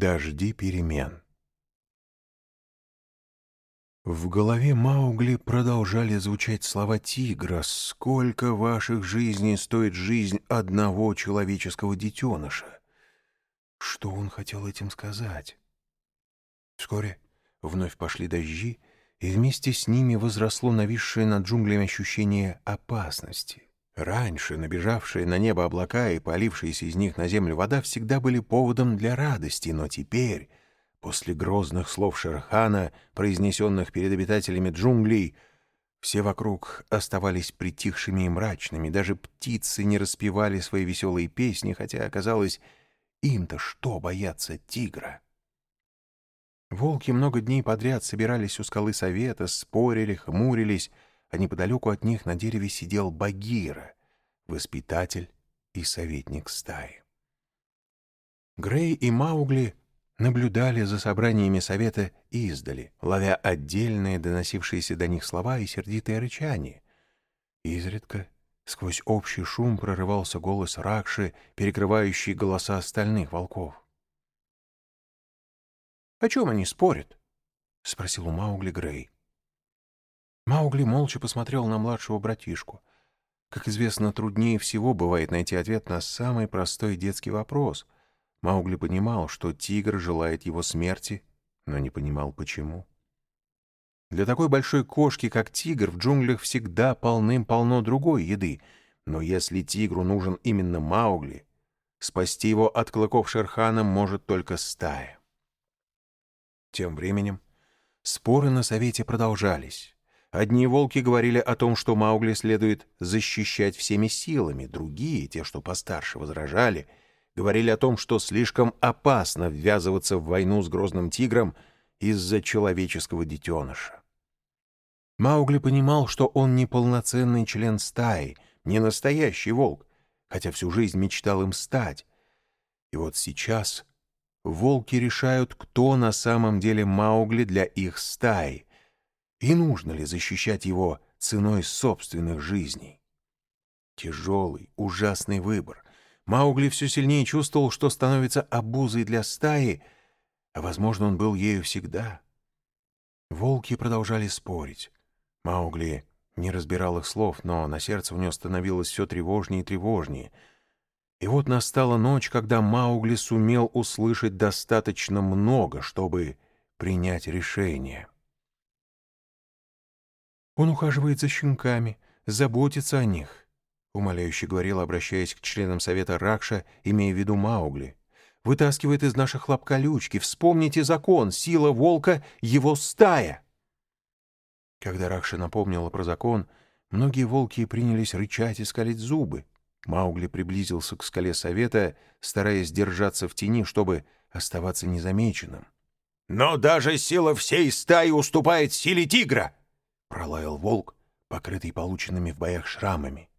Дожди перемен. В голове Маугли продолжали звучать слова тигра «Сколько ваших жизней стоит жизнь одного человеческого детеныша?» Что он хотел этим сказать? Вскоре вновь пошли дожди, и вместе с ними возросло нависшее над джунглями ощущение опасности. Раньше набежавшие на небо облака и полившаяся из них на землю вода всегда были поводом для радости, но теперь, после грозных слов Шерхана, произнесенных перед обитателями джунглей, все вокруг оставались притихшими и мрачными, даже птицы не распевали свои веселые песни, хотя, оказалось, им-то что бояться тигра? Волки много дней подряд собирались у скалы совета, спорили, хмурились, а неподалеку от них на дереве сидел Багира, воспитатель и советник стаи. Грей и Маугли наблюдали за собраниями совета издали, ловя отдельные доносившиеся до них слова и сердитое рычание. Изредка сквозь общий шум прорывался голос Ракши, перекрывающий голоса остальных волков. «О чем они спорят?» — спросил у Маугли Грей. Маугли молча посмотрел на младшего братишку. Как известно, труднее всего бывает найти ответ на самый простой детский вопрос. Маугли понимал, что тигр желает его смерти, но не понимал, почему. Для такой большой кошки, как тигр, в джунглях всегда полным-полно другой еды. Но если тигру нужен именно Маугли, спасти его от клыков Шерхана может только стая. Тем временем споры на совете продолжались. Одни волки говорили о том, что Маугли следует защищать всеми силами, другие, те, что постарше, возражали, говорили о том, что слишком опасно ввязываться в войну с грозным тигром из-за человеческого детеныша. Маугли понимал, что он не полноценный член стаи, не настоящий волк, хотя всю жизнь мечтал им стать. И вот сейчас волки решают, кто на самом деле Маугли для их стаи — и нужно ли защищать его ценой собственных жизней? Тяжелый, ужасный выбор. Маугли все сильнее чувствовал, что становится обузой для стаи, а, возможно, он был ею всегда. Волки продолжали спорить. Маугли не разбирал их слов, но на сердце у него становилось все тревожнее и тревожнее. И вот настала ночь, когда Маугли сумел услышать достаточно много, чтобы принять решение. Он ухаживает за щенками, заботится о них, — умоляюще говорил, обращаясь к членам совета Ракша, имея в виду Маугли. Вытаскивает из наших лап колючки. Вспомните закон. Сила волка — его стая. Когда Ракша напомнила про закон, многие волки принялись рычать и скалить зубы. Маугли приблизился к скале совета, стараясь держаться в тени, чтобы оставаться незамеченным. «Но даже сила всей стаи уступает силе тигра!» Пролаял волк, покрытый полученными в боях шрамами.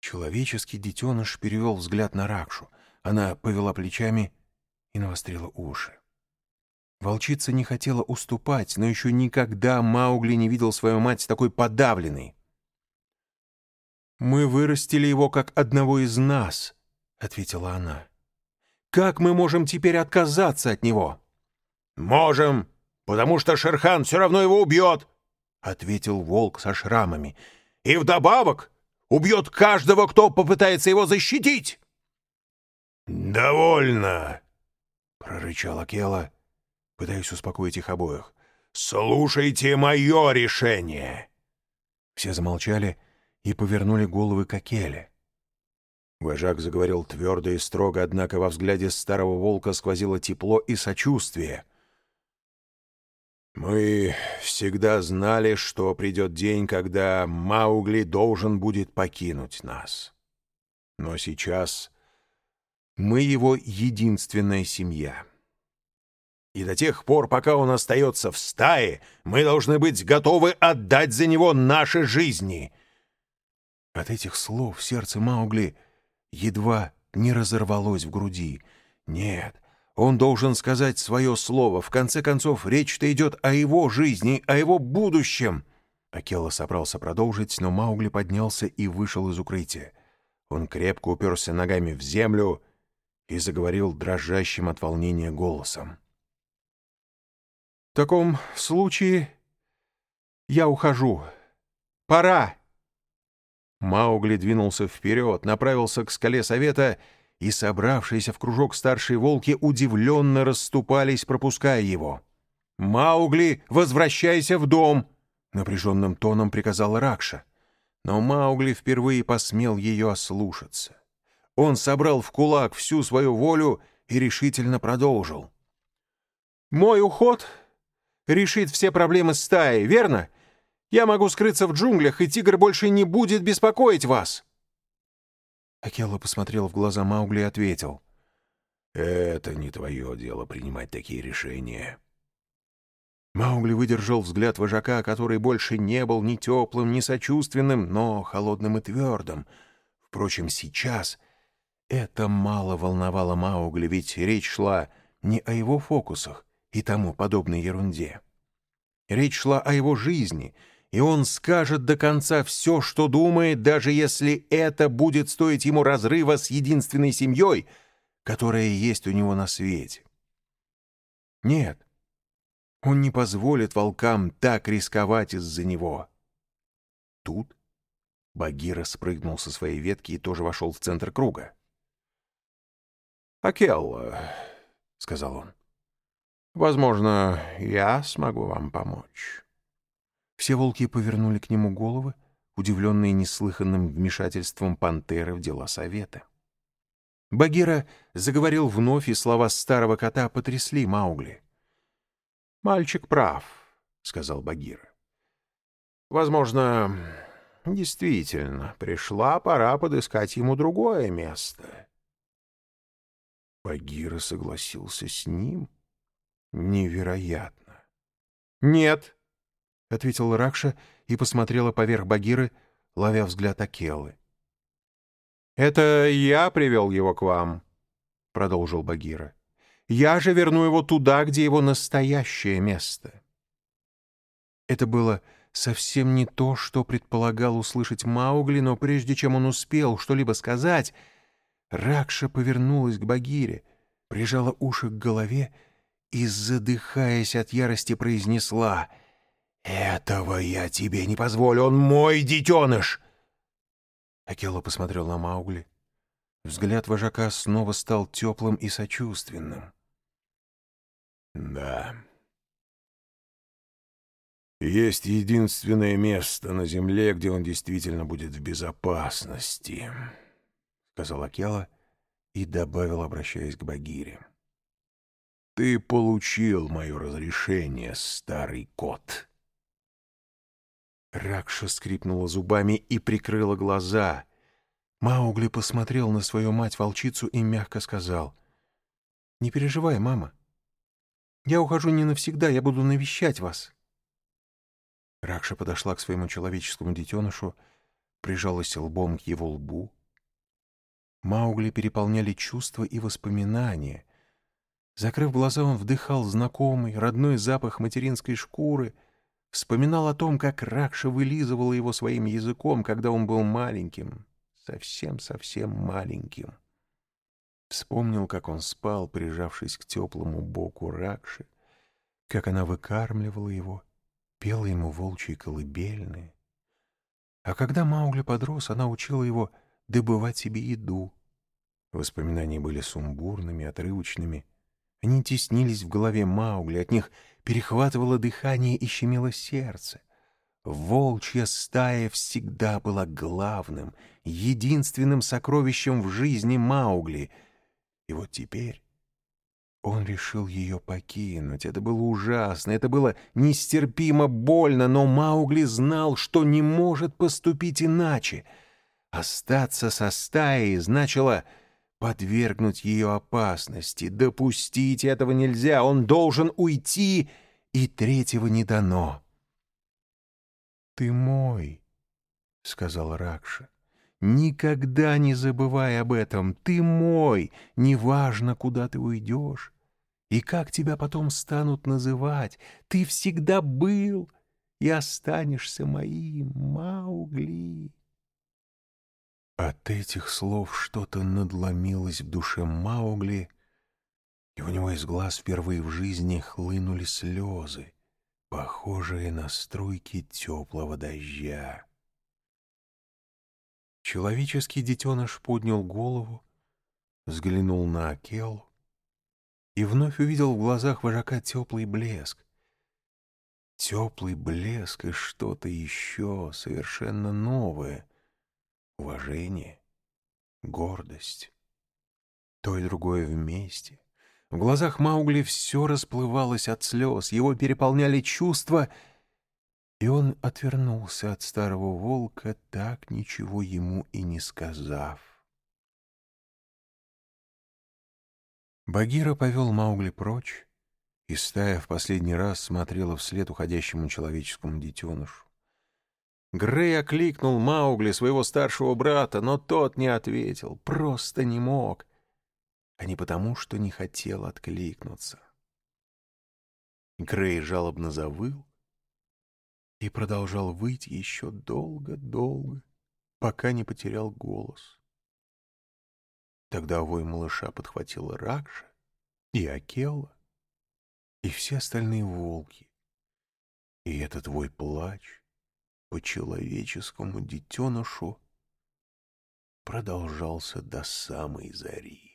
Человеческий детеныш перевел взгляд на Ракшу. Она повела плечами и навострила уши. Волчица не хотела уступать, но еще никогда Маугли не видел свою мать такой подавленной. «Мы вырастили его как одного из нас», — ответила она. «Как мы можем теперь отказаться от него?» «Можем, потому что Шерхан все равно его убьет», — ответил волк со шрамами. «И вдобавок убьет каждого, кто попытается его защитить!» «Довольно!» — прорычал Акела, пытаясь успокоить их обоих. «Слушайте мое решение!» Все замолчали и повернули головы к Акеле. Вожак заговорил твердо и строго, однако во взгляде старого волка сквозило тепло и сочувствие — мы всегда знали, что придет день, когда Маугли должен будет покинуть нас. Но сейчас мы его единственная семья. И до тех пор, пока он остается в стае, мы должны быть готовы отдать за него наши жизни. От этих слов сердце Маугли едва не разорвалось в груди. Нет, он должен сказать свое слово. В конце концов, речь-то идет о его жизни, о его будущем. Акела собрался продолжить, но Маугли поднялся и вышел из укрытия. Он крепко уперся ногами в землю и заговорил дрожащим от волнения голосом. «В таком случае я ухожу. Пора!» Маугли двинулся вперед, направился к скале совета, и собравшиеся в кружок старшие волки удивленно расступались, пропуская его. «Маугли, возвращайся в дом!» — напряженным тоном приказал Ракша. Но Маугли впервые посмел ее ослушаться. Он собрал в кулак всю свою волю и решительно продолжил. «Мой уход решит все проблемы стаи, верно? Я могу скрыться в джунглях, и тигр больше не будет беспокоить вас!» Акелла посмотрел в глаза Маугли и ответил. «Это не твое дело принимать такие решения». Маугли выдержал взгляд вожака, который больше не был ни теплым, ни сочувственным, но холодным и твердым. Впрочем, сейчас это мало волновало Маугли, ведь речь шла не о его фокусах и тому подобной ерунде. Речь шла о его жизни, и он скажет до конца все, что думает, даже если это будет стоить ему разрыва с единственной семьей, которая есть у него на свете. Нет, он не позволит волкам так рисковать из-за него. Тут Багира спрыгнул со своей ветки и тоже вошел в центр круга. «Акелла», — сказал он, — «возможно, я смогу вам помочь». Все волки повернули к нему головы, удивленные неслыханным вмешательством пантеры в дела совета. Багира заговорил вновь, и слова старого кота потрясли Маугли. «Мальчик прав», — сказал Багира. «Возможно, действительно, пришла пора подыскать ему другое место». Багира согласился с ним? Невероятно. «Нет», — ответил Ракша и посмотрела поверх Багиры, ловя взгляд Акелы. «Это я привел его к вам», — продолжил Багира. Я же верну его туда, где его настоящее место. Это было совсем не то, что предполагал услышать Маугли, но прежде чем он успел что-либо сказать, Ракша повернулась к Багире, прижала уши к голове и, задыхаясь от ярости, произнесла «Этого я тебе не позволю, он мой детеныш!» Акела посмотрел на Маугли. Взгляд вожака снова стал теплым и сочувственным. Да. Есть единственное место на земле, где он действительно будет в безопасности, — сказал Акела и добавил, обращаясь к Багире. Ты получил мое разрешение, старый кот. Ракша скрипнула зубами и прикрыла глаза. Маугли посмотрел на свою мать-волчицу и мягко сказал. — Не переживай, мама. Я ухожу не навсегда, я буду навещать вас. Ракша подошла к своему человеческому детенышу, прижалась лбом к его лбу. Маугли переполняли чувства и воспоминания. Закрыв глаза, он вдыхал знакомый, родной запах материнской шкуры, вспоминал о том, как Ракша вылизывала его своим языком, когда он был маленьким, совсем-совсем маленьким. Вспомнил, как он спал, прижавшись к теплому боку Ракши, как она выкармливала его, пела ему волчьи колыбельные. А когда Маугли подрос, она учила его добывать себе еду. Воспоминания были сумбурными, отрывочными. Они теснились в голове Маугли, от них перехватывало дыхание и щемило сердце. Волчья стая всегда была главным, единственным сокровищем в жизни Маугли — и вот теперь он решил ее покинуть. Это было ужасно, это было нестерпимо больно, но Маугли знал, что не может поступить иначе. Остаться со стаей значило подвергнуть ее опасности. Допустить этого нельзя, он должен уйти, и третьего не дано. «Ты мой», — сказал Ракша. Никогда не забывай об этом. Ты мой, неважно, куда ты уйдешь. И как тебя потом станут называть. Ты всегда был и останешься моим, Маугли. От этих слов что-то надломилось в душе Маугли, и у него из глаз впервые в жизни хлынули слезы, похожие на струйки теплого дождя. Человеческий детеныш поднял голову, взглянул на Акелу и вновь увидел в глазах вожака теплый блеск. Теплый блеск и что-то еще совершенно новое. Уважение, гордость. То и другое вместе. В глазах Маугли все расплывалось от слез, его переполняли чувства — и он отвернулся от старого волка, так ничего ему и не сказав. Багира повел Маугли прочь, и стая в последний раз смотрела вслед уходящему человеческому детенышу. Грей окликнул Маугли, своего старшего брата, но тот не ответил, просто не мог, а не потому, что не хотел откликнуться. Грей жалобно завыл, и продолжал выть еще долго-долго, пока не потерял голос. Тогда вой малыша подхватила Ракша и Акела, и все остальные волки. И этот вой плач по человеческому детенышу продолжался до самой зари.